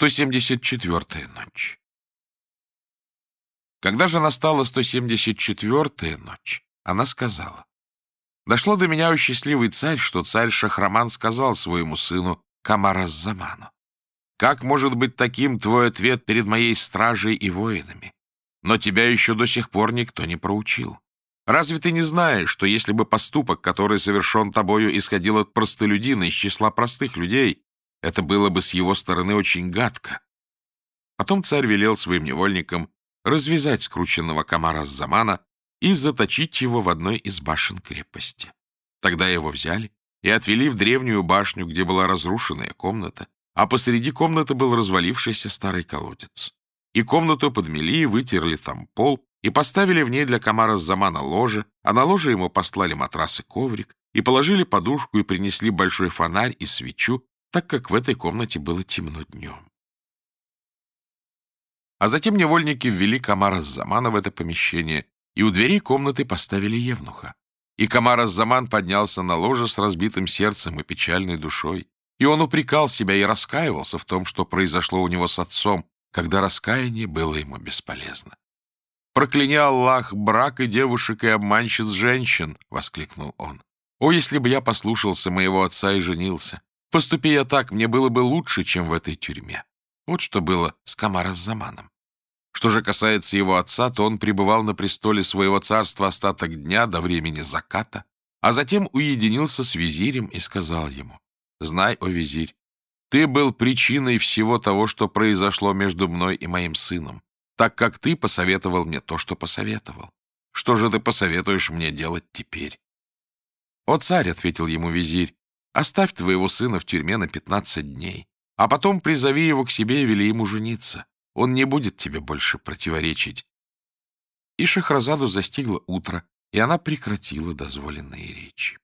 174-я ночь. Когда же настала 174-я ночь, она сказала, «Дошло до меня, о счастливый царь, что царь Шахраман сказал своему сыну Камараззаману, «Как может быть таким твой ответ перед моей стражей и воинами? Но тебя еще до сих пор никто не проучил. Разве ты не знаешь, что если бы поступок, который совершен тобою, исходил от простолюдина из числа простых людей, это было бы с его стороны очень гадко. Потом царь велел своим невольникам развязать скрученного комара с замана и заточить его в одной из башен крепости. Тогда его взяли и отвели в древнюю башню, где была разрушенная комната, а посреди комнаты был развалившийся старый колодец. И комнату подмели и вытерли там пол, и поставили в ней для комара с замана ложе, а на ложе ему послали матрас и коврик, и положили подушку, и принесли большой фонарь и свечу, так как в этой комнате было темно днем. А затем невольники ввели Камара Замана в это помещение, и у дверей комнаты поставили Евнуха. И Камар Заман поднялся на ложе с разбитым сердцем и печальной душой, и он упрекал себя и раскаивался в том, что произошло у него с отцом, когда раскаяние было ему бесполезно. «Прокляни Аллах, брак и девушек и обманщиц женщин!» — воскликнул он. «О, если бы я послушался моего отца и женился! Поступи я так, мне было бы лучше, чем в этой тюрьме. Вот что было с Камараз-Заманом. Что же касается его отца, то он пребывал на престоле своего царства остаток дня до времени заката, а затем уединился с визирем и сказал ему, «Знай, о визирь, ты был причиной всего того, что произошло между мной и моим сыном, так как ты посоветовал мне то, что посоветовал. Что же ты посоветуешь мне делать теперь?» «О, царь», — ответил ему визирь, Оставь твоего сына в тюрьме на пятнадцать дней, а потом призови его к себе и вели ему жениться. Он не будет тебе больше противоречить. И Шахразаду застигло утро, и она прекратила дозволенные речи.